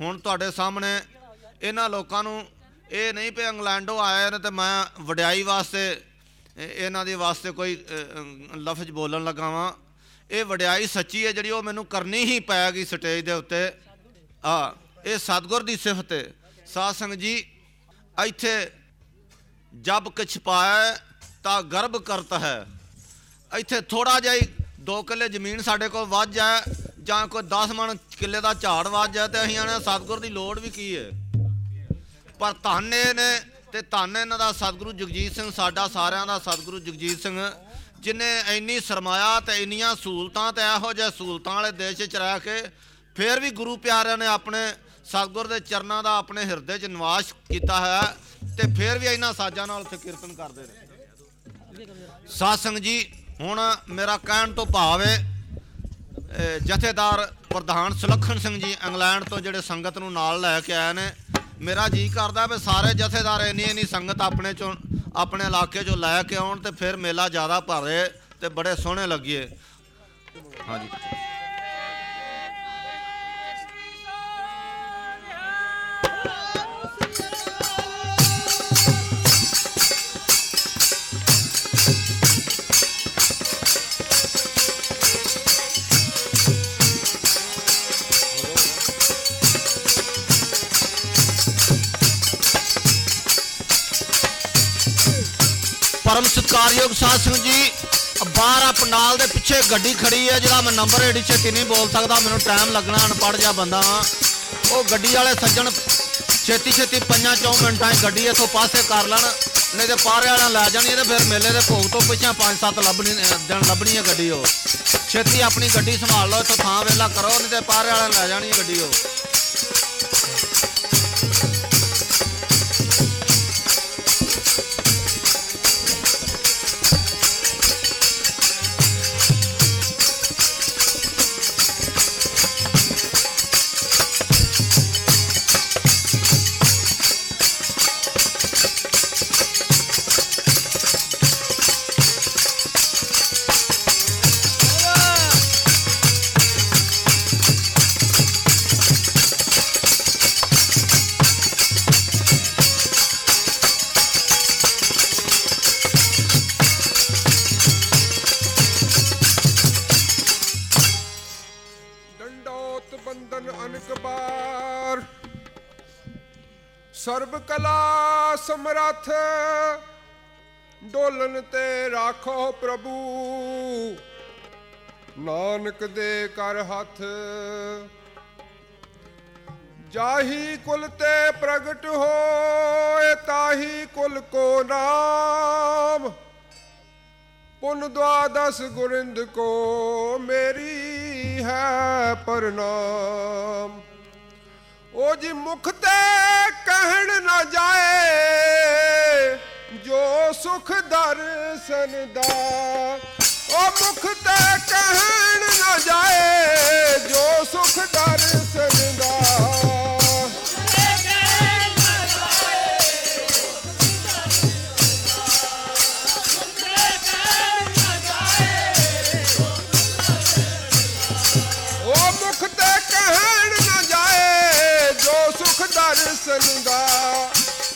ਹੁਣ ਤੁਹਾਡੇ ਸਾਹਮਣੇ ਇਹਨਾਂ ਲੋਕਾਂ ਨੂੰ ਇਹ ਨਹੀਂ ਪਏ ਇੰਗਲੈਂਡੋਂ ਆਏ ਨੇ ਤੇ ਮੈਂ ਵਡਿਆਈ ਵਾਸਤੇ ਇਹਨਾਂ ਦੇ ਵਾਸਤੇ ਕੋਈ ਲਫ਼ਜ਼ ਬੋਲਣ ਲੱਗਾ ਵਾਂ। ਇਹ ਵਡਿਆਈ ਸੱਚੀ ਹੈ ਜਿਹੜੀ ਉਹ ਮੈਨੂੰ ਕਰਨੀ ਹੀ ਪੈ ਗਈ ਸਟੇਜ ਦੇ ਉੱਤੇ। ਆ ਇਹ ਸਤਗੁਰ ਦੀ ਸਿਫਤ ਹੈ। ਸਾਧ ਸੰਗਤ ਜੀ, ਇੱਥੇ ਜਬ ਕਿਛ ਪਾਇਆ ਤਾਂ ਗਰਭ ਕਰਤ ਹੈ। ਇੱਥੇ ਥੋੜਾ ਜਿਹਾ ਹੀ 2 ਕਿੱਲੇ ਜ਼ਮੀਨ ਸਾਡੇ ਕੋਲ ਵੱਧ ਜਾਏ ਜਾਂ ਕੋਈ 10 ਮਣ ਕਿੱਲੇ ਦਾ ਝਾੜ ਵੱਧ ਜਾਏ ਤੇ ਅਸੀਂ ਆਣੇ ਸਤਗੁਰ ਦੀ ਲੋੜ ਵੀ ਕੀ ਹੈ? ਪਰ ਧੰਨ ਇਹ ਨੇ ਤੇ ਧੰਨ ਇਹਨਾਂ ਦਾ ਸਤਿਗੁਰੂ ਜਗਜੀਤ ਸਿੰਘ, ਸਾਡਾ ਸਾਰਿਆਂ ਦਾ ਸਤਿਗੁਰੂ ਜਗਜੀਤ ਸਿੰਘ, ਜਿਨੇ ਇੰਨੀ ਸਰਮਾਇਆ ਤੇ ਇੰਨੀਆਂ ਸਹੂਲਤਾਂ ਤੇ ਇਹੋ ਜਿਹੇ ਸਹੂਲਤਾਂ ਵਾਲੇ ਦੇਸ਼ 'ਚ ਰਹਿ ਕੇ ਫਿਰ ਵੀ ਗੁਰੂ ਪਿਆਰਿਆਂ ਨੇ ਆਪਣੇ ਸਤਿਗੁਰ ਦੇ ਚਰਨਾਂ ਦਾ ਆਪਣੇ ਹਿਰਦੇ 'ਚ ਨਿਵਾਸ ਕੀਤਾ ਹੈ ਤੇ ਫਿਰ ਵੀ ਇਹਨਾਂ ਸਾਜ਼ਾਂ ਨਾਲ ਉੱਥੇ ਕੀਰਤਨ ਕਰਦੇ ਨੇ ਸਾਧ ਸੰਗਤ ਜੀ, ਹੁਣ ਮੇਰਾ ਕਹਿਣ ਤੋਂ ਭਾਵ ਹੈ ਜਥੇਦਾਰ ਪ੍ਰਧਾਨ ਸੁਲੱਖਣ ਸਿੰਘ ਜੀ ਇੰਗਲੈਂਡ ਤੋਂ ਜਿਹੜੇ ਸੰਗਤ ਨੂੰ ਨਾਲ ਲੈ ਕੇ ਆਏ ਨੇ, ਮੇਰਾ ਜੀ ਕਰਦਾ ਵੀ ਸਾਰੇ ਜਥੇਦਾਰ ਇੰਨੀ ਇੰਨੀ ਸੰਗਤ ਆਪਣੇ ਚੋਂ, ਆਪਣੇ ਇਲਾਕੇ ਚੋਂ ਲੈ ਕੇ ਆਉਣ ਤੇ ਫਿਰ ਮੇਲਾ ਜ਼ਿਆਦਾ ਭਰੇ ਤੇ ਬੜੇ ਸੋਹਣੇ ਲੱਗੀਏ। ਹਾਂਜੀ। ਸਤਿਕਾਰਯੋਗ ਸਾਧ ਸੰਗਤ ਜੀ, ਬਾਹਰ ਆ ਪੰਡਾਲ ਦੇ ਪਿੱਛੇ ਗੱਡੀ ਖੜੀ ਹੈ ਜਿਹਦਾ ਮੈਂ ਨੰਬਰ ਏਡੀ ਛੇਤੀ ਨਹੀਂ ਬੋਲ ਸਕਦਾ, ਮੈਨੂੰ ਟਾਈਮ ਲੱਗਣਾ, ਅਨਪੜ੍ਹ ਜਿਹਾ ਬੰਦਾ ਵਾਂ। ਉਹ ਗੱਡੀ ਵਾਲੇ ਸੱਜਣ ਛੇਤੀ ਛੇਤੀ ਪੰਜਾਂ ਚੌਂ ਮਿੰਟਾਂ 'ਚ ਗੱਡੀ ਇੱਥੋਂ ਪਾਸੇ ਕਰ ਲੈਣ, ਨਹੀਂ ਤੇ ਪਾਰੇ ਵਾਲਿਆਂ ਲੈ ਜਾਣੀ ਹੈ ਤੇ ਫਿਰ ਮੇਲੇ ਦੇ ਭੋਗ ਤੋਂ ਪਿੱਛੇ ਪੰਜ ਸੱਤ ਲੱਭਣੀ ਦਿਨ ਲੱਭਣੀ ਹੈ ਗੱਡੀ ਉਹ। ਛੇਤੀ ਆਪਣੀ ਗੱਡੀ ਸੰਭਾਲ ਲਓ, ਇੱਥੋਂ ਥਾਂ ਵੇਲਾ ਕਰੋ, ਨਹੀਂ ਤੇ ਪਾਰੇ ਵਾਲਿਆਂ ਲੈ ਜਾਣੀ ਹੈ ਗੱਡੀ ਉਹ। ਡੰਡੋਤ ਬੰਦਨ ਅਨਕਬਾਰ ਸਰਬ ਕਲਾ ਸਮਰੱਥ, ਡੋਲਨ ਤੇ ਰਾਖੋ ਪ੍ਰਭੂ। ਨਾਨਕ ਦੇ ਕਰ ਹੱਥ। ਜਾਹੀ ਕੁਲ ਤੇ ਪ੍ਰਗਟ ਹੋਏ, ਤਾਹੀ ਕੁਲ ਕੋ ਨਾਮ। ਪੁਨ ਦਵਾਦਸ ਗੁਰਿੰਦ ਕੋ ਮੇਰੀ ਹੈ ਪ੍ਰਣਾਮ ਉਹ ਜੀ ਮੁਖ ਤੇ ਕਹਿਣ ਨਾ ਜਾਏ, ਜੋ ਸੁਖ ਦਰਸ਼ਨ ਦਾ। ਉਹ ਮੁਖ ਤੇ ਕਹਿਣ ਨਾ ਜਾਏ, ਜੋ ਸੁਖ ਦਰਸ਼ਨ ਦਾ। ਸੁਖ ਦਰਸ਼ਨ ਦਾ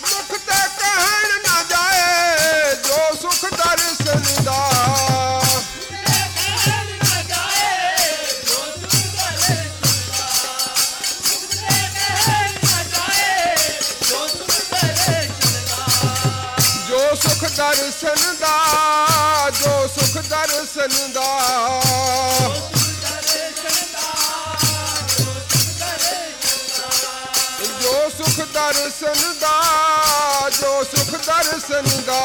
ਮੁਖ ਤੇ ਕਹਿਣ ਨਾ ਜਾਏ, ਜੋ ਸੁਖ ਦਰਸ਼ਨ ਦਾ ਜੋ ਸੁਖ ਦਰਸ਼ਨ ਦਾ ਜੋ ਸੁਖ ਦਰਸ਼ਨ ਦਾ ਦਰਸ਼ਨ ਦਾ ਜੋ ਸੁਖ ਦਰਸ਼ਨ ਦਾ।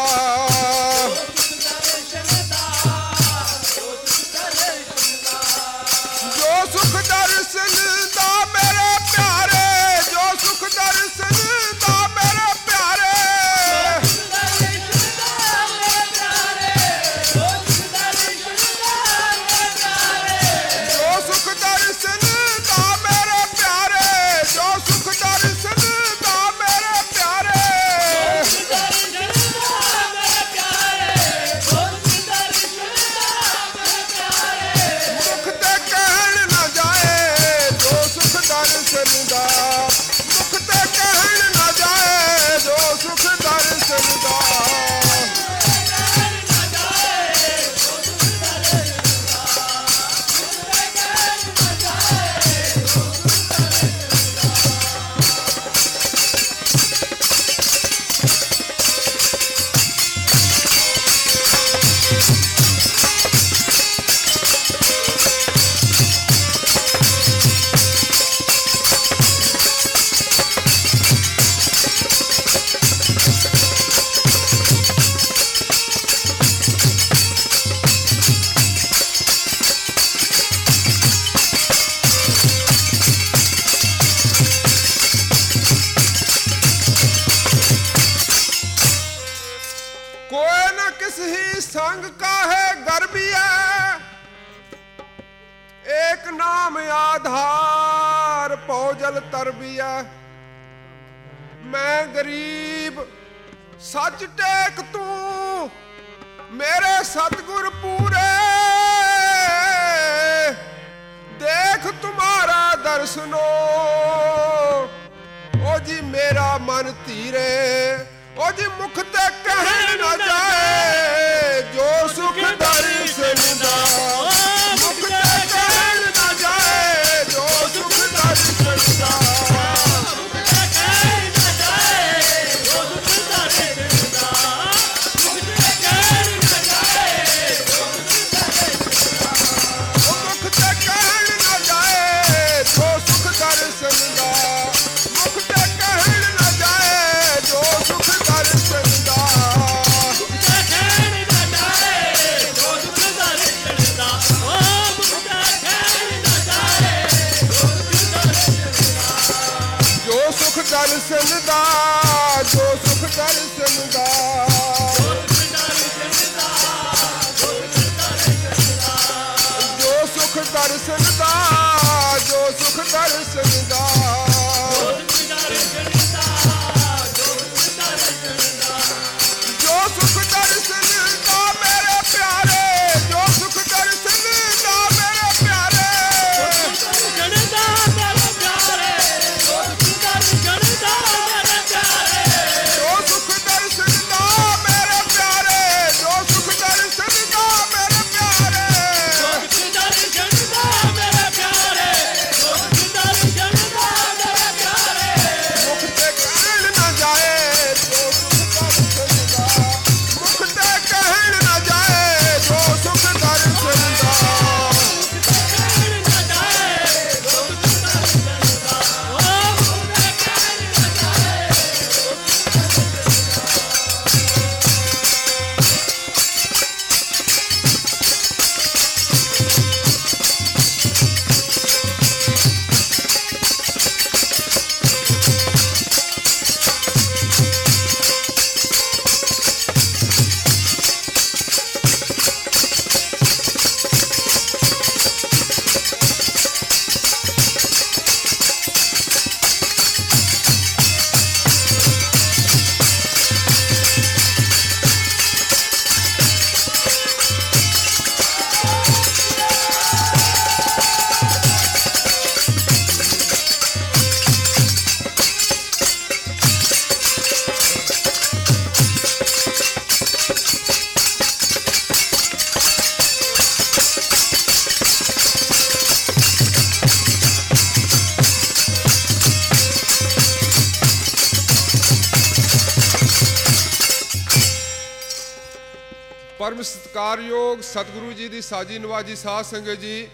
ਪਰਮ ਸਤਕਾਰਯੋਗ ਸਤਿਗੁਰੂ ਜੀ ਦੀ ਸਾਜੀ ਨਵਾਜੀ ਸਾਧ ਸੰਗਤ ਜੀ।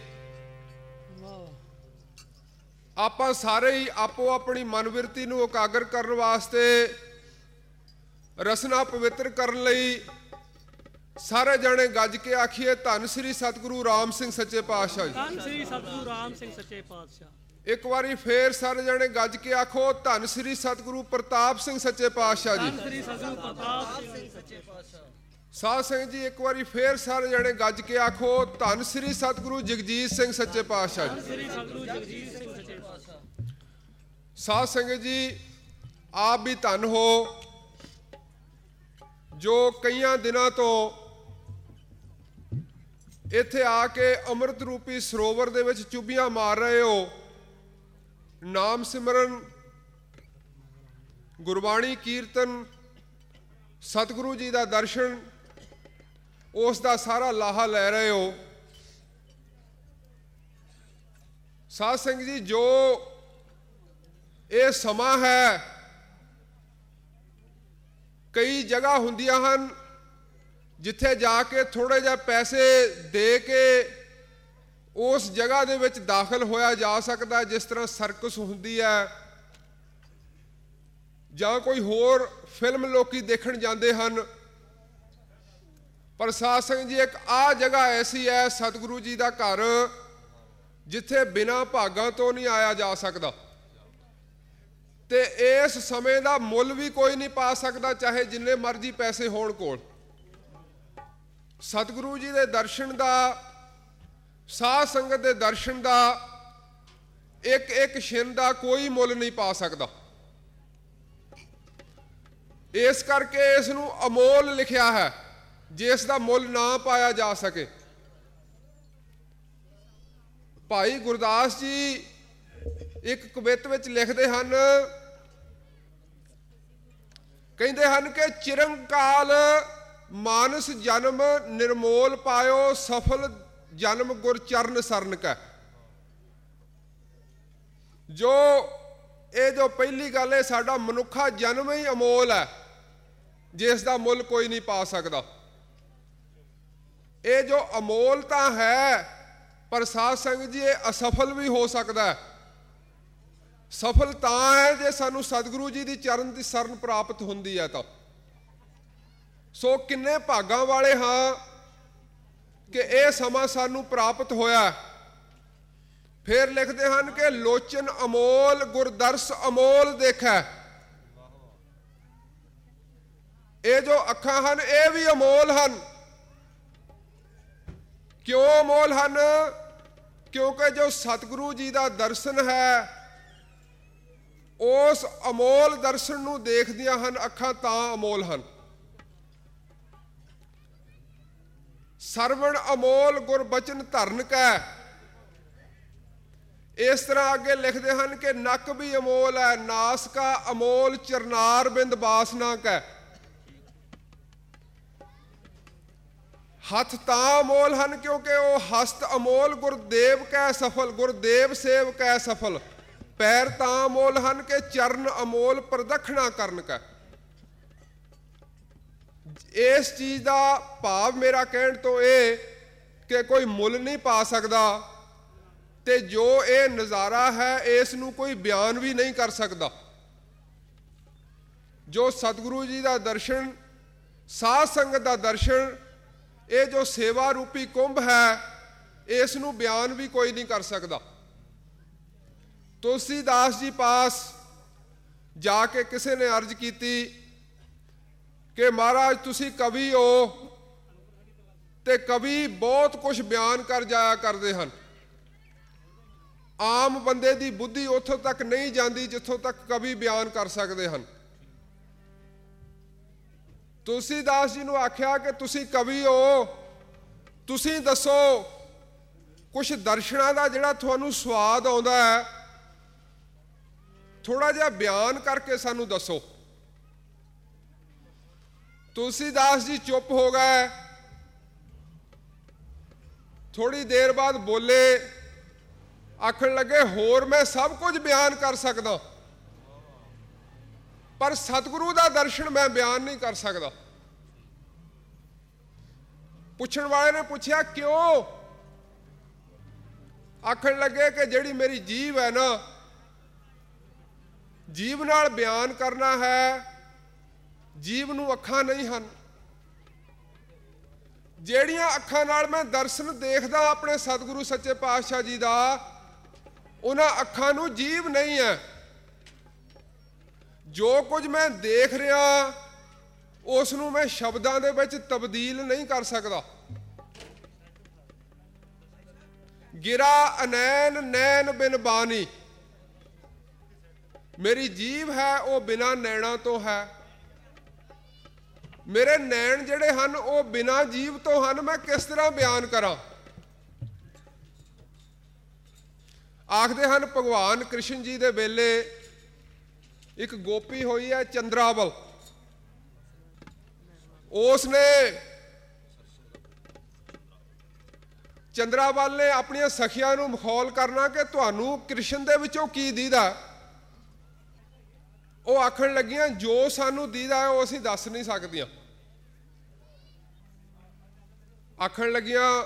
ਆਪਾਂ ਸਾਰੇ ਹੀ ਆਪੋ ਆਪਣੀ ਮਨਵਿਰਤੀ ਨੂੰ ਇਕਾਗਰ ਕਰਨ ਵਾਸਤੇ ਰਸਨਾ ਪਵਿੱਤਰ ਕਰਨ ਲਈ ਸਾਰੇ ਜਣੇ ਗੱਜ ਕੇ ਆਖੀਏ ਧੰਨ ਸ੍ਰੀ ਸਤਿਗੁਰੂ ਰਾਮ ਸਿੰਘ ਸੱਚੇ ਪਾਤਸ਼ਾਹ ਜੀ। ਧੰਨ ਸ੍ਰੀ ਸਤਿਗੁਰੂ ਰਾਮ ਸਿੰਘ ਸੱਚੇ ਪਾਤਸ਼ਾਹ। ਇੱਕ ਵਾਰੀ ਫੇਰ ਸਾਰੇ ਜਣੇ ਗੱਜ ਕੇ ਆਖੋ ਧੰਨ ਸ੍ਰੀ ਸਤਿਗੁਰੂ ਪ੍ਰਤਾਪ ਸਿੰਘ ਸੱਚੇ ਪਾਤਸ਼ਾਹ ਜੀ। ਧੰਨ ਸ੍ਰੀ ਸਤਿਗੁਰੂ ਪ੍ਰਤਾਪ ਸਿੰਘ ਸੱਚੇ ਸਾਧ ਸਿੰਘ ਜੀ ਇੱਕ ਵਾਰੀ ਫੇਰ ਸਾਰੇ ਜਣੇ ਗੱਜ ਕੇ ਆਖੋ ਧੰਨ ਸ੍ਰੀ ਸਤਿਗੁਰੂ ਜਗਜੀਤ ਸਿੰਘ ਸੱਚੇ ਪਾਤਸ਼ਾਹ ਜੀ। ਸ੍ਰੀ ਸਤਿਗੁਰੂ ਜਗਜੀਤ ਸਿੰਘ ਸੱਚੇ ਪਾਤਸ਼ਾਹ। ਸਾਧ ਸੰਗਤ ਜੀ ਆਪ ਵੀ ਧੰਨ ਹੋ। ਜੋ ਕਈਆਂ ਦਿਨਾਂ ਤੋਂ ਇੱਥੇ ਆ ਕੇ ਅੰਮ੍ਰਿਤ ਰੂਪੀ ਸਰੋਵਰ ਦੇ ਵਿੱਚ ਚੁੱਭੀਆਂ ਮਾਰ ਰਹੇ ਹੋ ਨਾਮ ਸਿਮਰਨ ਗੁਰਬਾਣੀ ਕੀਰਤਨ ਸਤਿਗੁਰੂ ਜੀ ਦਾ ਦਰਸ਼ਨ ਉਸ ਦਾ ਸਾਰਾ ਲਾਹਾ ਲੈ ਰਹੇ ਹੋ। ਸਾਧ ਸਿੰਘ ਜੀ, ਜੋ ਇਹ ਸਮਾਂ ਹੈ, ਕਈ ਜਗ੍ਹਾ ਹੁੰਦੀਆਂ ਹਨ ਜਿੱਥੇ ਜਾ ਕੇ ਥੋੜੇ ਜਿਹਾ ਪੈਸੇ ਦੇ ਕੇ ਉਸ ਜਗ੍ਹਾ ਦੇ ਵਿੱਚ ਦਾਖਲ ਹੋਇਆ ਜਾ ਸਕਦਾ ਜਿਸ ਤਰ੍ਹਾਂ ਸਰਕਸ ਹੁੰਦੀ ਹੈ। ਜਾਂ ਕੋਈ ਹੋਰ ਫਿਲਮ ਲੋਕੀ ਦੇਖਣ ਜਾਂਦੇ ਹਨ ਪਰ ਸਾਧ ਸੰਗਤ ਜੀ, ਇੱਕ ਆ ਜਗ੍ਹਾ ਐਸੀ ਹੈ ਸਤਿਗੁਰੂ ਜੀ ਦਾ ਘਰ, ਜਿੱਥੇ ਬਿਨਾਂ ਭਾਗਾਂ ਤੋਂ ਨਹੀਂ ਆਇਆ ਜਾ ਸਕਦਾ। ਤੇ ਇਸ ਸਮੇਂ ਦਾ ਮੁੱਲ ਵੀ ਕੋਈ ਨਹੀਂ ਪਾ ਸਕਦਾ, ਚਾਹੇ ਜਿੰਨੇ ਮਰਜ਼ੀ ਪੈਸੇ ਹੋਣ ਕੋਲ। ਸਤਿਗੁਰੂ ਜੀ ਦੇ ਦਰਸ਼ਨ ਦਾ, ਸਾਧ ਸੰਗਤ ਦੇ ਦਰਸ਼ਨ ਦਾ ਇੱਕ ਇੱਕ ਛਿਨ ਦਾ ਕੋਈ ਮੁੱਲ ਨਹੀਂ ਪਾ ਸਕਦਾ। ਇਸ ਕਰਕੇ ਇਸ ਨੂੰ ਅਮੋਲ ਲਿਖਿਆ ਹੈ। ਜਿਸ ਦਾ ਮੁੱਲ ਨਾ ਪਾਇਆ ਜਾ ਸਕੇ। ਭਾਈ ਗੁਰਦਾਸ ਜੀ ਇੱਕ ਕਵਿਤ ਵਿੱਚ ਲਿਖਦੇ ਹਨ, ਕਹਿੰਦੇ ਹਨ ਕਿ ਚਿਰੰਕਾਲ ਮਾਨਸ ਜਨਮ ਨਿਰਮੋਲ ਪਾਇਓ, ਸਫਲ ਜਨਮ ਗੁਰ ਚਰਨ ਸਰਨ ਕੈ। ਜੋ ਇਹ ਜੋ ਪਹਿਲੀ ਗੱਲ ਹੈ, ਸਾਡਾ ਮਨੁੱਖਾ ਜਨਮ ਹੀ ਅਮੋਲ ਹੈ ਜਿਸ ਦਾ ਮੁੱਲ ਕੋਈ ਨਹੀਂ ਪਾ ਸਕਦਾ। ਇਹ ਜੋ ਅਮੋਲ ਤਾਂ ਹੈ, ਪਰ ਸਾਧ ਸੰਗਤ ਜੀ, ਇਹ ਅਸਫਲ ਵੀ ਹੋ ਸਕਦਾ ਹੈ। ਸਫਲ ਤਾਂ ਹੈ ਜੇ ਸਾਨੂੰ ਸਤਿਗੁਰੂ ਜੀ ਦੀ ਚਰਨ ਦੀ ਸ਼ਰਨ ਪ੍ਰਾਪਤ ਹੁੰਦੀ ਹੈ ਤਾਂ। ਸੋ ਕਿੰਨੇ ਭਾਗਾਂ ਵਾਲੇ ਹਾਂ ਕਿ ਇਹ ਸਮਾਂ ਸਾਨੂੰ ਪ੍ਰਾਪਤ ਹੋਇਆ ਫਿਰ ਲਿਖਦੇ ਹਨ ਕਿ ਲੋਚਨ ਅਮੋਲ, ਗੁਰਦਰਸ ਅਮੋਲ ਦੇਖੈ। ਇਹ ਜੋ ਅੱਖਾਂ ਹਨ, ਇਹ ਵੀ ਅਮੋਲ ਹਨ। ਕਿਉਂ ਅਮੋਲ ਹਨ? ਕਿਉਂਕਿ ਜੋ ਸਤਿਗੁਰੂ ਜੀ ਦਾ ਦਰਸ਼ਨ ਹੈ, ਉਸ ਅਮੋਲ ਦਰਸ਼ਨ ਨੂੰ ਦੇਖਦੀਆਂ ਹਨ ਅੱਖਾਂ ਤਾਂ ਅਮੋਲ ਹਨ। ਸਰਵਣ ਅਮੋਲ ਗੁਰਬਚਨ ਧਰਨ ਕੈ। ਇਸ ਤਰ੍ਹਾਂ ਅੱਗੇ ਲਿਖਦੇ ਹਨ ਕਿ ਨੱਕ ਵੀ ਅਮੋਲ ਹੈ ਨਾਸਕਾ ਅਮੋਲ ਚਰਨਾਰ ਬਿੰਦ ਬਾਸਨਾ ਕੈ। ਹੱਥ ਤਾਂ ਅਮੋਲ ਹਨ ਕਿਉਂਕਿ ਉਹ ਹਸਤ ਅਮੋਲ, ਗੁਰਦੇਵ ਕੈ ਸਫਲ, ਗੁਰਦੇਵ ਸੇਵ ਕੈ ਸਫਲ। ਪੈਰ ਤਾਂ ਅਮੋਲ ਹਨ ਕਿ ਚਰਨ ਅਮੋਲ ਪ੍ਰਦਖਣਾ ਕਰਨ ਕੈ। ਇਸ ਚੀਜ਼ ਦਾ ਭਾਵ ਮੇਰਾ ਕਹਿਣ ਤੋਂ ਇਹ ਕਿ ਕੋਈ ਮੁੱਲ ਨਹੀਂ ਪਾ ਸਕਦਾ ਤੇ ਜੋ ਇਹ ਨਜ਼ਾਰਾ ਹੈ, ਇਸ ਨੂੰ ਕੋਈ ਬਿਆਨ ਵੀ ਨਹੀਂ ਕਰ ਸਕਦਾ। ਜੋ ਸਤਿਗੁਰੂ ਜੀ ਦਾ ਦਰਸ਼ਨ, ਸਾਧ ਸੰਗਤ ਦਾ ਦਰਸ਼ਨ ਇਹ ਜੋ ਸੇਵਾ ਰੂਪੀ ਕੁੰਭ ਹੈ, ਇਸ ਨੂੰ ਬਿਆਨ ਵੀ ਕੋਈ ਨਹੀਂ ਕਰ ਸਕਦਾ। ਤੁਲਸੀਦਾਸ ਜੀ ਪਾਸ ਜਾ ਕੇ ਕਿਸੇ ਨੇ ਅਰਜ਼ ਕੀਤੀ ਕਿ ਮਹਾਰਾਜ ਤੁਸੀਂ ਕਵੀ ਹੋ ਤੇ ਕਵੀ ਬਹੁਤ ਕੁਝ ਬਿਆਨ ਕਰ ਜਾਇਆ ਕਰਦੇ ਹਨ। ਆਮ ਬੰਦੇ ਦੀ ਬੁੱਧੀ ਉੱਥੋਂ ਤੱਕ ਨਹੀਂ ਜਾਂਦੀ ਜਿੱਥੋਂ ਤੱਕ ਕਵੀ ਬਿਆਨ ਕਰ ਸਕਦੇ ਹਨ। ਤੁਲਸੀਦਾਸ ਜੀ ਨੂੰ ਆਖਿਆ ਕਿ ਤੁਸੀਂ ਕਵੀ ਹੋ, ਤੁਸੀਂ ਦੱਸੋ ਕੁਝ ਦਰਸ਼ਨਾਂ ਦਾ ਜਿਹੜਾ ਤੁਹਾਨੂੰ ਸਵਾਦ ਆਉਂਦਾ ਹੈ ਥੋੜਾ ਜਿਹਾ ਬਿਆਨ ਕਰਕੇ ਸਾਨੂੰ ਦੱਸੋ। ਤੁਲਸੀਦਾਸ ਜੀ ਚੁੱਪ ਹੋ ਗਏ ਥੋੜੀ ਦੇਰ ਬਾਅਦ ਬੋਲੇ, ਆਖਣ ਲੱਗੇ, ਹੋਰ ਮੈਂ ਸਭ ਕੁਝ ਬਿਆਨ ਕਰ ਸਕਦਾ। ਪਰ ਸਤਿਗੁਰੂ ਦਾ ਦਰਸ਼ਨ ਮੈਂ ਬਿਆਨ ਨਹੀਂ ਕਰ ਸਕਦਾ। ਪੁੱਛਣ ਵਾਲੇ ਨੇ ਪੁੱਛਿਆ, ਕਿਉਂ? ਆਖਣ ਲੱਗੇ ਕਿ ਜਿਹੜੀ ਮੇਰੀ ਜੀਵ ਹੈ ਨਾ, ਜੀਵ ਨਾਲ ਬਿਆਨ ਕਰਨਾ ਹੈ, ਜੀਵ ਨੂੰ ਅੱਖਾਂ ਨਹੀਂ ਹਨ। ਜਿਹੜੀਆਂ ਅੱਖਾਂ ਨਾਲ ਮੈਂ ਦਰਸ਼ਨ ਦੇਖਦਾ ਆਪਣੇ ਸਤਿਗੁਰੂ ਸੱਚੇ ਪਾਤਸ਼ਾਹ ਜੀ ਦਾ, ਉਹਨਾਂ ਅੱਖਾਂ ਨੂੰ ਜੀਵ ਨਹੀਂ ਹੈ। ਜੋ ਕੁਝ ਮੈਂ ਦੇਖ ਰਿਹਾ ਉਸ ਨੂੰ ਮੈਂ ਸ਼ਬਦਾਂ ਦੇ ਵਿੱਚ ਤਬਦੀਲ ਨਹੀਂ ਕਰ ਸਕਦਾ। ਗਿਰਾ ਅਨੈਨ ਨੈਣ ਬਿਨ ਬਾਨੀ ਮੇਰੀ ਜੀਵ ਹੈ, ਉਹ ਬਿਨਾ ਨੈਣਾ ਤੋਂ ਹੈ। ਮੇਰੇ ਨੈਣ ਜਿਹੜੇ ਹਨ, ਉਹ ਬਿਨਾ ਜੀਵ ਤੋਂ ਹਨ, ਮੈਂ ਕਿਸ ਤਰ੍ਹਾਂ ਬਿਆਨ ਕਰਾਂ? ਆਖਦੇ ਹਨ, ਭਗਵਾਨ ਕ੍ਰਿਸ਼ਨ ਜੀ ਦੇ ਵੇਲੇ ਇੱਕ ਗੋਪੀ ਹੋਈ ਹੈ ਚੰਦਰਾਵਲ। ਉਸ ਨੇ ਚੰਦਰਾਵਲ ਨੇ ਆਪਣੀਆਂ ਸਖੀਆਂ ਨੂੰ ਮਖੌਲ ਕਰਨਾ ਕਿ ਤੁਹਾਨੂੰ ਕ੍ਰਿਸ਼ਨ ਦੇ ਵਿੱਚੋਂ ਕੀ ਦੀਦਾ? ਉਹ ਆਖਣ ਲੱਗੀਆਂ, ਜੋ ਸਾਨੂੰ ਦੀਦਾ ਉਹ ਅਸੀਂ ਦੱਸ ਨਹੀਂ ਸਕਦੀਆਂ। ਆਖਣ ਲੱਗੀਆਂ,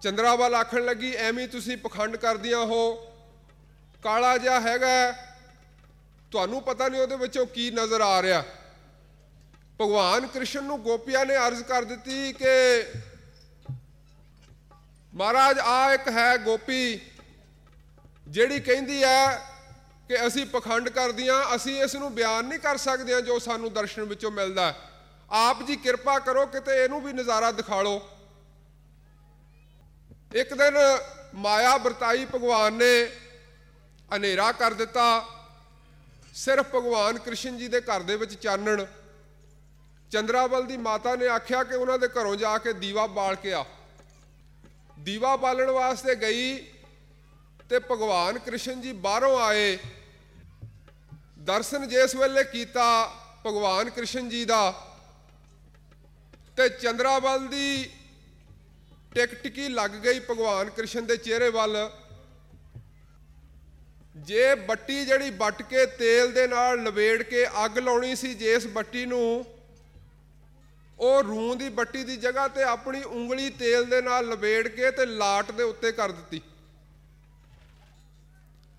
ਚੰਦਰਾਵਾਲ ਆਖਣ ਲੱਗੀ, ਐਵੇਂ ਤੁਸੀਂ ਪਖੰਡ ਕਰਦੀਆਂ ਹੋ। ਕਾਲਾ ਜਿਹਾ ਹੈਗਾ ਤੁਹਾਨੂੰ ਪਤਾ ਨਹੀਂ ਉਹਦੇ ਵਿੱਚੋਂ ਕੀ ਨਜ਼ਰ ਆ ਰਿਹਾ। ਭਗਵਾਨ ਕ੍ਰਿਸ਼ਨ ਨੂੰ ਗੋਪੀਆਂ ਨੇ ਅਰਜ਼ ਕਰ ਦਿੱਤੀ ਕਿ ਮਹਾਰਾਜ ਆ ਇੱਕ ਹੈ ਗੋਪੀ, ਜਿਹੜੀ ਕਹਿੰਦੀ ਹੈ ਕਿ ਅਸੀਂ ਪਖੰਡ ਕਰਦੀਆਂ, ਅਸੀਂ ਇਸ ਨੂੰ ਬਿਆਨ ਨਹੀਂ ਕਰ ਸਕਦੇ ਜੋ ਸਾਨੂੰ ਦਰਸ਼ਨ ਵਿੱਚੋਂ ਮਿਲਦਾ ਆਪ ਜੀ ਕਿਰਪਾ ਕਰੋ, ਕਿਤੇ ਇਹਨੂੰ ਵੀ ਨਜ਼ਾਰਾ ਦਿਖਾ ਲਓ ਇੱਕ ਦਿਨ ਮਾਇਆ ਵਰਤਾਈ ਭਗਵਾਨ ਨੇ ਹਨੇਰਾ ਕਰ ਦਿੱਤਾ। ਸਿਰਫ ਭਗਵਾਨ ਕ੍ਰਿਸ਼ਨ ਜੀ ਦੇ ਘਰ ਦੇ ਵਿੱਚ ਚਾਨਣ। ਚੰਦਰਾਵਲ ਦੀ ਮਾਤਾ ਨੇ ਆਖਿਆ ਕਿ ਉਹਨਾਂ ਦੇ ਘਰੋਂ ਜਾ ਕੇ ਦੀਵਾ ਬਾਲ ਕੇ ਆ। ਦੀਵਾ ਬਾਲਣ ਵਾਸਤੇ ਗਈ ਤੇ ਭਗਵਾਨ ਕ੍ਰਿਸ਼ਨ ਜੀ ਬਾਹਰੋਂ ਆਏ। ਦਰਸ਼ਨ ਜਿਸ ਵੇਲੇ ਕੀਤਾ ਭਗਵਾਨ ਕ੍ਰਿਸ਼ਨ ਜੀ ਦਾ ਤੇ ਚੰਦਰਾਵਲ ਦੀ ਟਿਕ ਟਿਕੀ ਲੱਗ ਗਈ ਭਗਵਾਨ ਕ੍ਰਿਸ਼ਨ ਦੇ ਚਿਹਰੇ ਵੱਲ। ਜੇ ਬੱਟੀ ਜਿਹੜੀ ਵੱਟ ਕੇ ਤੇਲ ਦੇ ਨਾਲ ਲਵੇੜ ਕੇ ਅੱਗ ਲਾਉਣੀ ਸੀ ਜਿਸ ਬੱਟੀ ਨੂੰ, ਉਹ ਰੂੰ ਦੀ ਬੱਟੀ ਦੀ ਜਗ੍ਹਾ ਤੇ ਆਪਣੀ ਉਂਗਲੀ ਤੇਲ ਦੇ ਨਾਲ ਲਵੇੜ ਕੇ ਤੇ ਲਾਟ ਦੇ ਉੱਤੇ ਕਰ ਦਿੱਤੀ।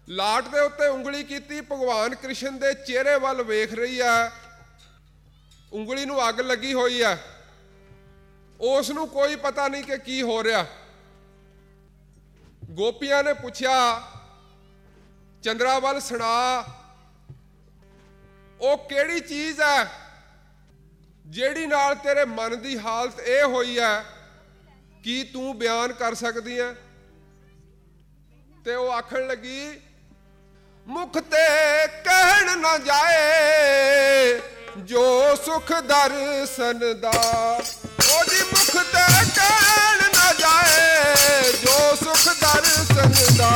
ਲਾਟ ਦੇ ਉੱਤੇ ਉਂਗਲੀ ਕੀਤੀ, ਭਗਵਾਨ ਕ੍ਰਿਸ਼ਨ ਦੇ ਚਿਹਰੇ ਵੱਲ ਵੇਖ ਰਹੀ ਹੈ। ਉਂਗਲੀ ਨੂੰ ਅੱਗ ਲੱਗੀ ਹੋਈ ਹੈ। ਉਸ ਨੂੰ ਕੋਈ ਪਤਾ ਨਹੀਂ ਕਿ ਕੀ ਹੋ ਰਿਹਾ। ਗੋਪੀਆਂ ਨੇ ਪੁੱਛਿਆ ਚੰਦਰਾਵਲ ਸੁਣਾ। ਉਹ ਕਿਹੜੀ ਚੀਜ਼ ਹੈ ਜਿਹੜੀ ਨਾਲ ਤੇਰੇ ਮਨ ਦੀ ਹਾਲਤ ਇਹ ਹੋਈ ਹੈ ਕਿ ਤੂੰ ਬਿਆਨ ਕਰ ਸਕਦੀ ਹੈ? ਤੇ ਉਹ ਆਖਣ ਲੱਗੀ, ਮੁਖ ਤੇ ਕਹਿਣ ਨਾ ਜਾਏ, ਜੋ ਸੁਖ ਦਰਸ਼ਨ ਦਾ। ਉਹਦੀ ਮੁਖ ਤੇ ਕਹਿਣ ਨਾ ਜਾਏ, ਜੋ ਸੁਖ ਦਰਸ਼ਨ ਦਾ।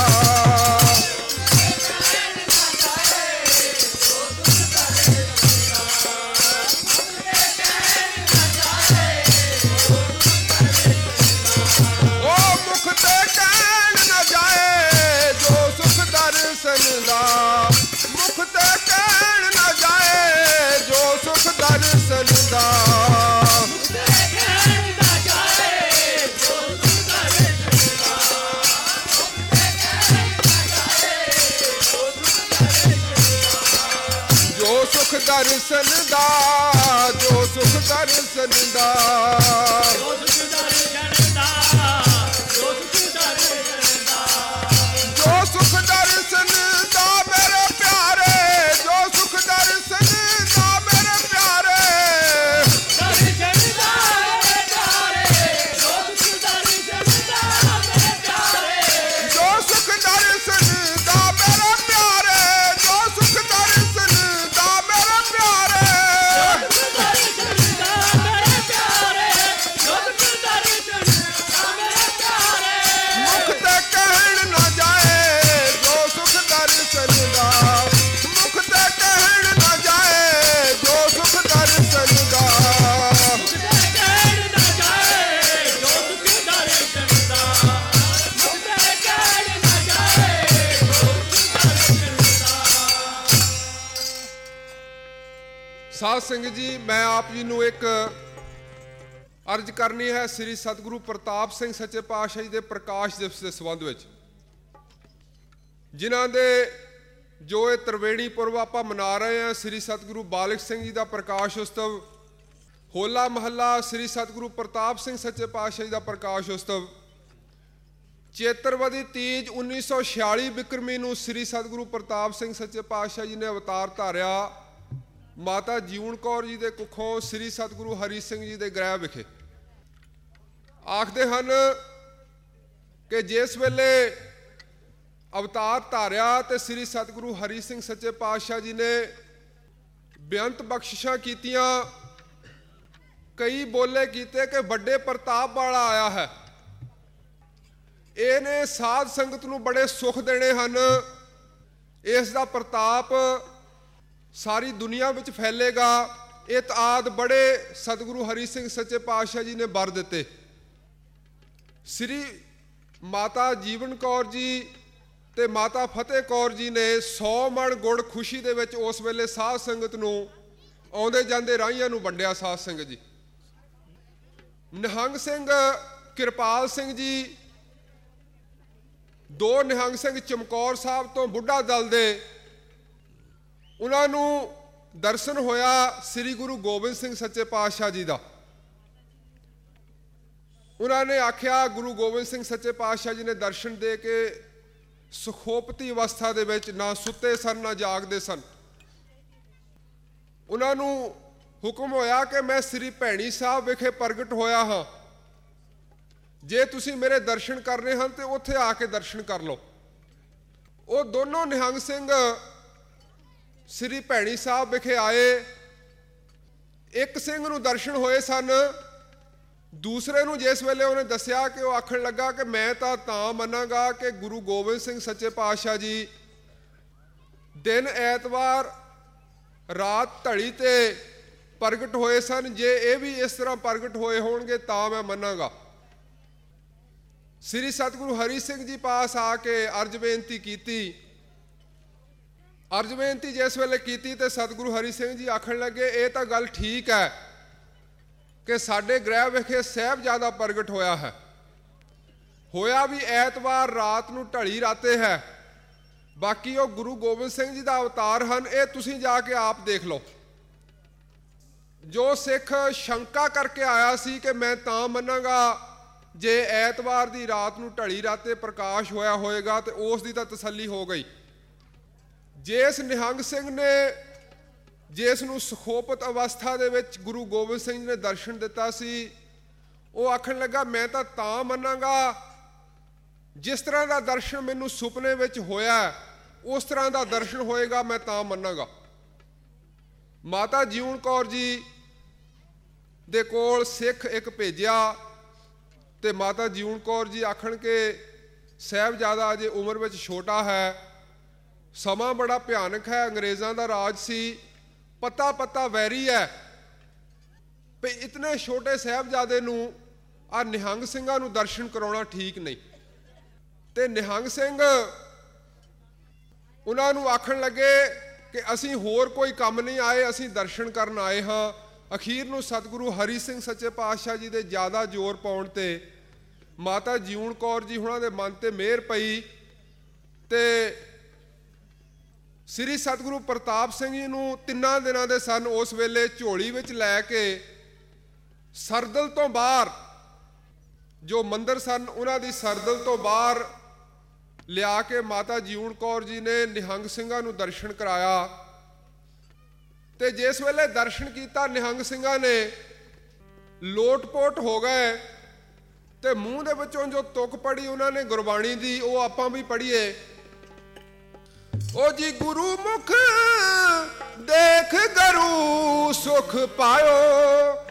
ਤੇ ਕਹਿਣ ਨਾ ਜਾਏ ਜੋ ਸੁਖ ਦਰਸ਼ਨ ਦਾ ਜੋ ਸੁਖ ਦਰਸ਼ਨ ਦਾ ਜੋ ਸੁਖ ਸਾਧ ਸਿੰਘ ਜੀ, ਮੈਂ ਆਪ ਜੀ ਨੂੰ ਇੱਕ ਅਰਜ਼ ਕਰਨੀ ਹੈ ਸ੍ਰੀ ਸਤਿਗੁਰੂ ਪ੍ਰਤਾਪ ਸਿੰਘ ਸੱਚੇ ਪਾਤਸ਼ਾਹ ਜੀ ਦੇ ਪ੍ਰਕਾਸ਼ ਦਿਵਸ ਦੇ ਸੰਬੰਧ ਵਿੱਚ। ਜਿਨ੍ਹਾਂ ਦੇ ਜੋ ਇਹ ਤ੍ਰਿਵੇਣੀ ਪੁਰਬ ਆਪਾਂ ਮਨਾ ਰਹੇ ਹਾਂ, ਸ੍ਰੀ ਸਤਿਗੁਰੂ ਬਾਲਕ ਸਿੰਘ ਜੀ ਦਾ ਪ੍ਰਕਾਸ਼ ਉਤਸਵ, ਹੋਲਾ ਮਹੱਲਾ ਸ੍ਰੀ ਸਤਿਗੁਰੂ ਪ੍ਰਤਾਪ ਸਿੰਘ ਸੱਚੇ ਪਾਤਸ਼ਾਹ ਜੀ ਦਾ ਪ੍ਰਕਾਸ਼ ਉਤਸਵ, ਚੇਤਰਵਦੀ ਤੀਜ 1946 ਬਿਕਰਮੀ ਨੂੰ ਸ੍ਰੀ ਸਤਿਗੁਰੂ ਪ੍ਰਤਾਪ ਸਿੰਘ ਸੱਚੇ ਪਾਤਸ਼ਾਹ ਜੀ ਨੇ ਅਵਤਾਰ ਧਾਰਿਆ। ਮਾਤਾ ਜੀਵਨ ਕੌਰ ਜੀ ਦੇ ਕੁੱਖੋਂ ਸ੍ਰੀ ਸਤਿਗੁਰੂ ਹਰੀ ਸਿੰਘ ਜੀ ਦੇ ਗ੍ਰਹਿ ਵਿਖੇ। ਆਖਦੇ ਹਨ ਕਿ ਜਿਸ ਵੇਲੇ ਅਵਤਾਰ ਧਾਰਿਆ ਤੇ ਸ੍ਰੀ ਸਤਿਗੁਰੂ ਹਰੀ ਸਿੰਘ ਸੱਚੇ ਪਾਤਸ਼ਾਹ ਜੀ ਨੇ ਬੇਅੰਤ ਬਖਸ਼ਿਸ਼ਾਂ ਕੀਤੀਆਂ, ਕਈ ਬੋਲੇ ਕੀਤੇ ਕਿ ਵੱਡੇ ਪ੍ਰਤਾਪ ਵਾਲਾ ਆਇਆ ਹੈ। ਇਹਨੇ ਸਾਧ ਸੰਗਤ ਨੂੰ ਬੜੇ ਸੁਖ ਦੇਣੇ ਹਨ। ਇਸ ਦਾ ਪ੍ਰਤਾਪ ਸਾਰੀ ਦੁਨੀਆ ਵਿੱਚ ਫੈਲੇਗਾ। ਇਹ ਤਾਦ ਬੜੇ ਸਤਿਗੁਰੂ ਹਰੀ ਸਿੰਘ ਸੱਚੇ ਪਾਤਸ਼ਾਹ ਜੀ ਨੇ ਵਰ ਦਿੱਤੇ। ਸ੍ਰੀ ਮਾਤਾ ਜੀਵਨ ਕੌਰ ਜੀ ਤੇ ਮਾਤਾ ਫਤਿਹ ਕੌਰ ਜੀ ਨੇ 100 ਮਣ ਗੁੜ ਖੁਸ਼ੀ ਦੇ ਵਿੱਚ ਉਸ ਵੇਲੇ ਸਾਧ ਸੰਗਤ ਨੂੰ ਆਉਂਦੇ ਜਾਂਦੇ ਰਾਹੀਆਂ ਨੂੰ ਵੰਡਿਆ ਸਾਧ ਸੰਗਤ ਜੀ। ਨਿਹੰਗ ਸਿੰਘ ਕਿਰਪਾਲ ਸਿੰਘ ਜੀ, ਦੋ ਨਿਹੰਗ ਸਿੰਘ ਚਮਕੌਰ ਸਾਹਿਬ ਤੋਂ ਬੁੱਢਾ ਦਲ ਦੇ ਉਹਨਾਂ ਨੂੰ ਦਰਸ਼ਨ ਹੋਇਆ ਸ੍ਰੀ ਗੁਰੂ ਗੋਬਿੰਦ ਸਿੰਘ ਸੱਚੇ ਪਾਤਸ਼ਾਹ ਜੀ ਦਾ। ਉਹਨਾਂ ਨੇ ਆਖਿਆ, ਗੁਰੂ ਗੋਬਿੰਦ ਸਿੰਘ ਸੱਚੇ ਪਾਤਸ਼ਾਹ ਜੀ ਨੇ ਦਰਸ਼ਨ ਦੇ ਕੇ ਸੁਖੋਪਤੀ ਅਵਸਥਾ ਦੇ ਵਿੱਚ ਨਾ ਸੁੱਤੇ ਸਨ, ਨਾ ਜਾਗਦੇ ਸਨ। ਉਹਨਾਂ ਨੂੰ ਹੁਕਮ ਹੋਇਆ ਕਿ ਮੈਂ ਸ੍ਰੀ ਭੈਣੀ ਸਾਹਿਬ ਵਿਖੇ ਪ੍ਰਗਟ ਹੋਇਆ ਹਾਂ। ਜੇ ਤੁਸੀਂ ਮੇਰੇ ਦਰਸ਼ਨ ਕਰਨੇ ਹਨ ਤੇ ਉੱਥੇ ਆ ਕੇ ਦਰਸ਼ਨ ਕਰ ਲਓ। ਉਹ ਦੋਨੋਂ ਨਿਹੰਗ ਸਿੰਘ ਸ੍ਰੀ ਭੈਣੀ ਸਾਹਿਬ ਵਿਖੇ ਆਏ। ਇੱਕ ਸਿੰਘ ਨੂੰ ਦਰਸ਼ਨ ਹੋਏ ਸਨ। ਦੂਸਰੇ ਨੂੰ ਜਿਸ ਵੇਲੇ ਉਹਨੇ ਦੱਸਿਆ ਕਿ ਉਹ ਆਖਣ ਲੱਗਾ ਕਿ ਮੈਂ ਤਾਂ ਤਾਂ ਮੰਨਾਂਗਾ ਕਿ ਗੁਰੂ ਗੋਬਿੰਦ ਸਿੰਘ ਸੱਚੇ ਪਾਤਸ਼ਾਹ ਜੀ, ਦਿਨ ਐਤਵਾਰ ਰਾਤ ਢਲੀ ਤੇ ਪ੍ਰਗਟ ਹੋਏ ਸਨ। ਜੇ ਇਹ ਵੀ ਇਸ ਤਰ੍ਹਾਂ ਪ੍ਰਗਟ ਹੋਏ ਹੋਣਗੇ ਤਾਂ ਮੈਂ ਮੰਨਾਂਗਾ। ਸ੍ਰੀ ਸਤਿਗੁਰੂ ਹਰੀ ਸਿੰਘ ਜੀ ਪਾਸ ਆ ਕੇ ਅਰਜ ਬੇਨਤੀ ਕੀਤੀ ਅਰਜ ਬੇਨਤੀ ਜਿਸ ਵੇਲੇ ਕੀਤੀ ਤੇ ਸਤਿਗੁਰੂ ਹਰੀ ਸਿੰਘ ਜੀ ਆਖਣ ਲੱਗੇ, ਇਹ ਤਾਂ ਗੱਲ ਠੀਕ ਹੈ ਕਿ ਸਾਡੇ ਗ੍ਰਹਿ ਵਿਖੇ ਸਹਿਬਜ਼ਾਦਾ ਪ੍ਰਗਟ ਹੋਇਆ ਹੈ। ਹੋਇਆ ਵੀ ਐਤਵਾਰ ਰਾਤ ਨੂੰ ਢਲੀ ਰਾਤੇ ਹੈ। ਬਾਕੀ ਉਹ ਗੁਰੂ ਗੋਬਿੰਦ ਸਿੰਘ ਜੀ ਦਾ ਅਵਤਾਰ ਹਨ, ਇਹ ਤੁਸੀਂ ਜਾ ਕੇ ਆਪ ਦੇਖ ਲਓ। ਜੋ ਸਿੱਖ ਸ਼ੰਕਾ ਕਰਕੇ ਆਇਆ ਸੀ ਕਿ ਮੈਂ ਤਾਂ ਮੰਨਾਂਗਾ, ਜੇ ਐਤਵਾਰ ਦੀ ਰਾਤ ਨੂੰ ਢਲੀ ਰਾਤੇ ਪ੍ਰਕਾਸ਼ ਹੋਇਆ ਹੋਏਗਾ ਤੇ ਉਸ ਦੀ ਤਾਂ ਤਸੱਲੀ ਹੋ ਗਈ। ਜਿਸ ਨਿਹੰਗ ਸਿੰਘ ਨੇ ਜਿਸ ਨੂੰ ਸੁਖੋਪਤ ਅਵਸਥਾ ਦੇ ਵਿੱਚ ਗੁਰੂ ਗੋਬਿੰਦ ਸਿੰਘ ਜੀ ਨੇ ਦਰਸ਼ਨ ਦਿੱਤਾ ਸੀ, ਉਹ ਆਖਣ ਲੱਗਾ, ਮੈਂ ਤਾਂ ਤਾਂ ਮੰਨਾਂਗਾ, ਜਿਸ ਤਰ੍ਹਾਂ ਦਾ ਦਰਸ਼ਨ ਮੈਨੂੰ ਸੁਪਨੇ ਵਿੱਚ ਹੋਇਆ, ਉਸ ਤਰ੍ਹਾਂ ਦਾ ਦਰਸ਼ਨ ਹੋਏਗਾ, ਮੈਂ ਤਾਂ ਮੰਨਾਂਗਾ। ਮਾਤਾ ਜੀਵਨ ਕੌਰ ਜੀ ਦੇ ਕੋਲ ਸਿੱਖ ਇੱਕ ਭੇਜਿਆ ਤੇ ਮਾਤਾ ਜੀਵਨ ਕੌਰ ਜੀ ਆਖਣ ਕਿ ਸਹਿਬਜ਼ਾਦਾ ਅਜੇ ਉਮਰ ਵਿੱਚ ਛੋਟਾ ਹੈ ਸਮਾਂ ਬੜਾ ਭਿਆਨਕ ਹੈ, ਅੰਗਰੇਜ਼ਾਂ ਦਾ ਰਾਜ ਸੀ ਪਤਾ ਪਤਾ ਵੈਰੀ ਹੈ। ਵੀ ਇਤਨੇ ਛੋਟੇ ਸਹਿਬਜ਼ਾਦੇ ਨੂੰ ਆ ਨਿਹੰਗ ਸਿੰਘਾਂ ਨੂੰ ਦਰਸ਼ਨ ਕਰਾਉਣਾ ਠੀਕ ਨਹੀਂ। ਤੇ ਨਿਹੰਗ ਸਿੰਘ ਉਹਨਾਂ ਨੂੰ ਆਖਣ ਲੱਗੇ ਕਿ ਅਸੀਂ ਹੋਰ ਕੋਈ ਕੰਮ ਨਹੀਂ ਆਏ, ਅਸੀਂ ਦਰਸ਼ਨ ਕਰਨ ਆਏ ਹਾਂ। ਅਖੀਰ ਨੂੰ ਸਤਿਗੁਰੂ ਹਰੀ ਸਿੰਘ ਸੱਚੇ ਪਾਤਸ਼ਾਹ ਜੀ ਦੇ ਜ਼ਿਆਦਾ ਜ਼ੋਰ ਪਾਉਣ ਤੇ ਮਾਤਾ ਜੀਵਨ ਕੌਰ ਜੀ ਹੁਣਾਂ ਦੇ ਮਨ ਤੇ ਮਿਹਰ ਪਈ ਤੇ ਸ੍ਰੀ ਸਤਿਗੁਰੂ ਪ੍ਰਤਾਪ ਸਿੰਘ ਜੀ ਨੂੰ ਤਿੰਨਾਂ ਦਿਨਾਂ ਦੇ ਸਨ ਉਸ ਵੇਲੇ ਝੋਲੀ ਵਿੱਚ ਲੈ ਕੇ ਸਰਦਲ ਤੋਂ ਬਾਹਰ ਜੋ ਮੰਦਰ ਸਨ, ਉਹਨਾਂ ਦੀ ਸਰਦਲ ਤੋਂ ਬਾਹਰ ਲਿਆ ਕੇ ਮਾਤਾ ਜੀਵਨ ਕੌਰ ਜੀ ਨੇ ਨਿਹੰਗ ਸਿੰਘਾਂ ਨੂੰ ਦਰਸ਼ਨ ਕਰਾਇਆ। ਤੇ ਜਿਸ ਵੇਲੇ ਦਰਸ਼ਨ ਕੀਤਾ, ਨਿਹੰਗ ਸਿੰਘਾਂ ਨੇ ਲੋਟਪੋਟ ਹੋ ਗਏ ਤੇ ਮੂੰਹ ਦੇ ਵਿੱਚੋਂ ਜੋ ਤੁਕ ਪੜੀ ਉਹਨਾਂ ਨੇ ਗੁਰਬਾਣੀ ਦੀ, ਉਹ ਆਪਾਂ ਵੀ ਪੜ੍ਹੀਏ। ਉਹ ਜੀ ਗੁਰੂ ਮੁਖ ਦੇਖ ਗਰੂ ਸੁਖ ਪਾਇਓ।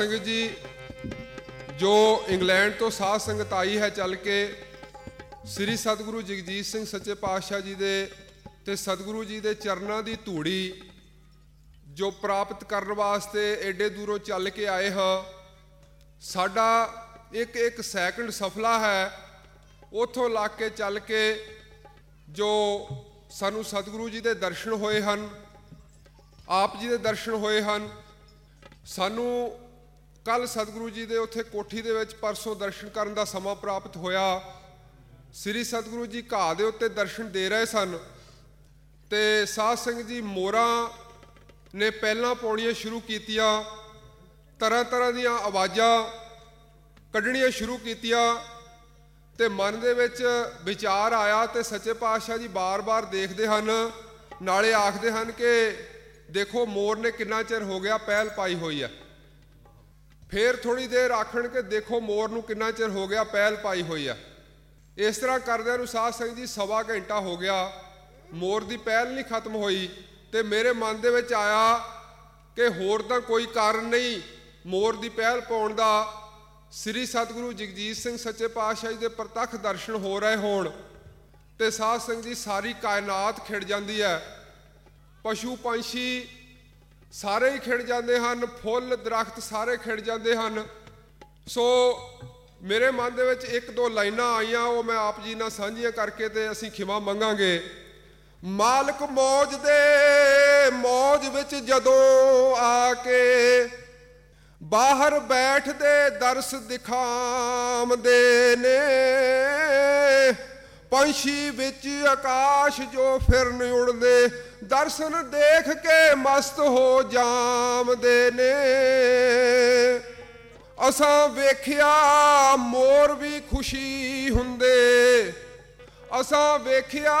ਸੰਗਤ ਜੀ, ਜੋ ਇੰਗਲੈਂਡ ਤੋਂ ਸਾਧ ਸੰਗਤ ਆਈ ਹੈ ਚੱਲ ਕੇ, ਸ੍ਰੀ ਸਤਿਗੁਰੂ ਜਗਜੀਤ ਸਿੰਘ ਸੱਚੇ ਪਾਤਸ਼ਾਹ ਜੀ ਦੇ ਤੇ ਸਤਿਗੁਰੂ ਜੀ ਦੇ ਚਰਨਾਂ ਦੀ ਧੂੜੀ, ਜੋ ਪ੍ਰਾਪਤ ਕਰਨ ਵਾਸਤੇ ਐਡੇ ਦੂਰੋਂ ਚੱਲ ਕੇ ਆਏ ਹਾਂ, ਸਾਡਾ ਇੱਕ ਇੱਕ ਸੈਕਿੰਡ ਸਫਲਾ ਹੈ, ਉਥੋਂ ਲੱਗ ਕੇ ਚੱਲ ਕੇ ਜੋ ਸਾਨੂੰ ਸਤਿਗੁਰੂ ਜੀ ਦੇ ਦਰਸ਼ਨ ਹੋਏ ਹਨ, ਆਪ ਜੀ ਦੇ ਦਰਸ਼ਨ ਹੋਏ ਹਨ, ਸਾਨੂੰ ਕੱਲ ਸਤਿਗੁਰੂ ਜੀ ਦੇ ਉੱਥੇ ਕੋਠੀ ਦੇ ਵਿੱਚ ਪਰਸੋਂ ਦਰਸ਼ਨ ਕਰਨ ਦਾ ਸਮਾਂ ਪ੍ਰਾਪਤ ਹੋਇਆ। ਸ੍ਰੀ ਸਤਿਗੁਰੂ ਜੀ ਘਾਹ ਦੇ ਉੱਤੇ ਦਰਸ਼ਨ ਦੇ ਰਹੇ ਸਨ ਤੇ ਸਾਧ ਸਿੰਘ ਜੀ ਮੋਰਾਂ ਨੇ ਪਹਿਲਾਂ ਪਾਉਣੀਆਂ ਸ਼ੁਰੂ ਕੀਤੀਆਂ, ਤਰ੍ਹਾਂ ਤਰ੍ਹਾਂ ਦੀਆਂ ਆਵਾਜ਼ਾਂ ਕੱਢਣੀਆਂ ਸ਼ੁਰੂ ਕੀਤੀਆਂ ਤੇ ਮਨ ਦੇ ਵਿੱਚ ਵਿਚਾਰ ਆਇਆ ਤੇ ਸੱਚੇ ਪਾਤਸ਼ਾਹ ਜੀ ਬਾਰ-ਬਾਰ ਦੇਖਦੇ ਹਨ, ਨਾਲੇ ਆਖਦੇ ਹਨ ਕਿ ਦੇਖੋ ਮੋਰ ਨੇ ਕਿੰਨਾ ਚਿਰ ਹੋ ਗਿਆ, ਪਹਿਲ ਪਾਈ ਹੋਈ ਹੈ। ਫੇਰ ਥੋੜੀ ਦੇਰ ਆਖਣ ਕਿ ਦੇਖੋ ਮੋਰ ਨੂੰ ਕਿੰਨਾ ਚਿਰ ਹੋ ਗਿਆ ਪਹਿਲ ਪਾਈ ਹੋਈ ਹੈ ਇਸ ਤਰ੍ਹਾਂ ਕਰਦਿਆਂ ਨੂੰ ਸਾਧ ਸਿੰਘ ਜੀ ਸਵਾ ਘੰਟਾ ਹੋ ਗਿਆ। ਮੋਰ ਦੀ ਪਹਿਲ ਨਹੀਂ ਖਤਮ ਹੋਈ ਤੇ ਮੇਰੇ ਮਨ ਦੇ ਵਿੱਚ ਆਇਆ ਕਿ ਹੋਰ ਤਾਂ ਕੋਈ ਕਾਰਨ ਨਹੀਂ ਮੋਰ ਦੀ ਪਹਿਲ ਪਾਉਣ ਦਾ। ਸ੍ਰੀ ਸਤਿਗੁਰੂ ਜਗਜੀਤ ਸਿੰਘ ਸੱਚੇ ਪਾਤਸ਼ਾਹ ਜੀ ਦੇ ਪ੍ਰਤੱਖ ਦਰਸ਼ਨ ਹੋ ਰਹੇ ਹੋਣ ਤੇ ਸਾਧ ਸੰਗਤ ਜੀ ਸਾਰੀ ਕਾਇਨਾਤ ਖਿੜ ਜਾਂਦੀ ਹੈ। ਪਸ਼ੂ ਪੰਛੀ ਸਾਰੇ ਹੀ ਖਿੜ ਜਾਂਦੇ ਹਨ, ਫੁੱਲ ਦਰਖਤ ਸਾਰੇ ਖਿੜ ਜਾਂਦੇ ਹਨ। ਸੋ ਮੇਰੇ ਮਨ ਦੇ ਵਿੱਚ ਇੱਕ ਦੋ ਲਾਈਨਾਂ ਆਈਆਂ, ਉਹ ਮੈਂ ਆਪ ਜੀ ਨਾਲ ਸਾਂਝੀਆਂ ਕਰਕੇ ਤੇ ਅਸੀਂ ਖਿਮਾ ਮੰਗਾਂਗੇ। ਮਾਲਕ ਮੌਜ ਦੇ, ਮੌਜ ਵਿੱਚ ਜਦੋਂ ਆ ਕੇ ਬਾਹਰ ਬੈਠਦੇ ਦਰਸ ਦਿਖਾਉਂਦੇ ਨੇ। ਪੰਛੀ ਵਿੱਚ ਆਕਾਸ਼ ਜੋ ਫਿਰਨ ਉੜਦੇ, ਦਰਸ਼ਨ ਦੇਖ ਕੇ ਮਸਤ ਹੋ ਜਾਮਦੇ ਨੇ। ਅਸਾਂ ਵੇਖਿਆ ਮੋਰ ਵੀ ਖੁਸ਼ੀ ਹੁੰਦੇ, ਅਸਾਂ ਵੇਖਿਆ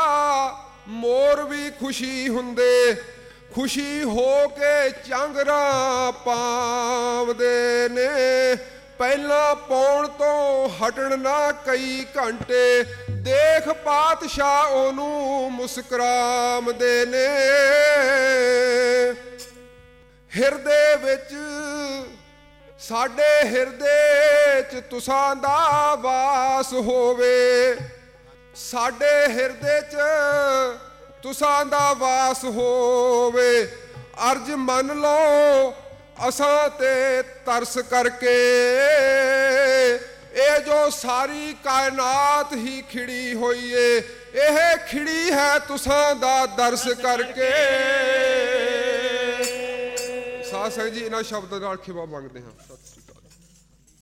ਮੋਰ ਵੀ ਖੁਸ਼ੀ ਹੁੰਦੇ, ਖੁਸ਼ੀ ਹੋ ਕੇ ਚਾਂਗਰਾ ਪਾਵਦੇ ਨੇ। ਪਹਿਲਾਂ ਪਾਉਣ ਤੋਂ ਹਟਣ ਨਾ ਕਈ ਘੰਟੇ, ਦੇਖ ਪਾਤਸ਼ਾਹ ਉਹਨੂੰ ਮੁਸਕਰਾਮਦੇ ਨੇ। ਹਿਰਦੇ ਵਿੱਚ, ਸਾਡੇ ਹਿਰਦੇ ਚ ਤੁਸਾਂ ਦਾ ਵਾਸ ਹੋਵੇ। ਸਾਡੇ ਹਿਰਦੇ ਚ ਤੁਸਾਂ ਦਾ ਵਾਸ ਹੋਵੇ। ਅਰਜ ਮੰਨ ਲਓ ਅਸਾਂ ਤੇ ਤਰਸ ਕਰਕੇ ਇਹ ਜੋ ਸਾਰੀ ਕਾਇਨਾਤ ਹੀ ਖਿੜੀ ਹੋਈ ਏ ਇਹ ਖਿੜੀ ਹੈ ਤੁਸਾਂ ਦਾ ਦਰਸ ਕਰਕੇ। ਸਾਧ ਸੰਗਤ ਜੀ ਇਹਨਾਂ ਸ਼ਬਦਾਂ ਨਾਲ ਖਿਮਾ ਮੰਗਦੇ ਹਾਂ।